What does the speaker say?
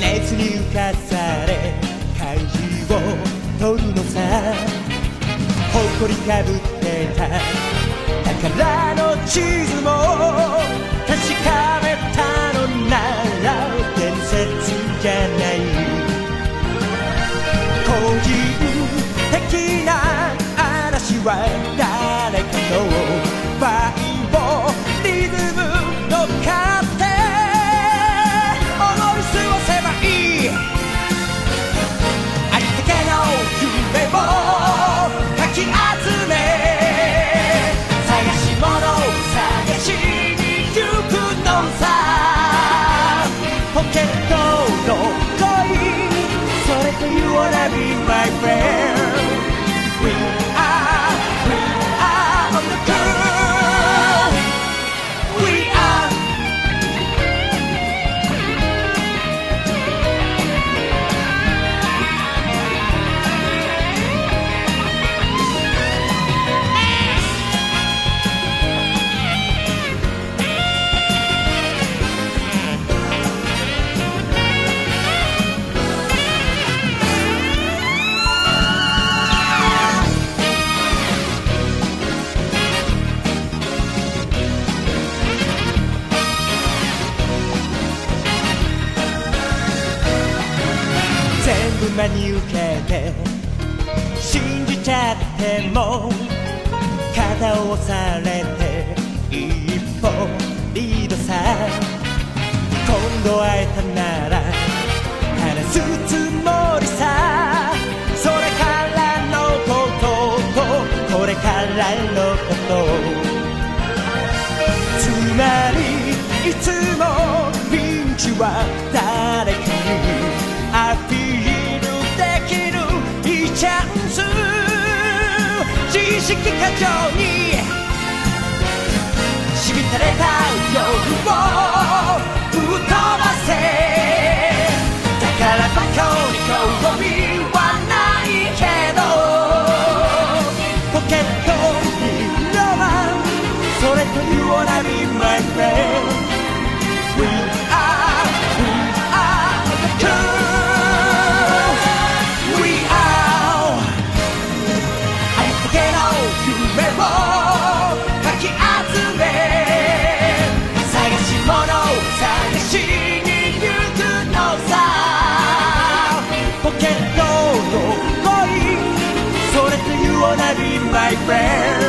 熱に浮かされ漢字を取るのさ誇りかぶってた宝の地図も確かめたのなら伝説じゃない個人的な嵐は誰真に受けて信じちゃっても肩を押されて一歩リードさ今度会えたなら話すつもりさそれからのことと。これからのこと。つまりいつもピンチは誰かに。 식기까지 오니? 11달에 다. の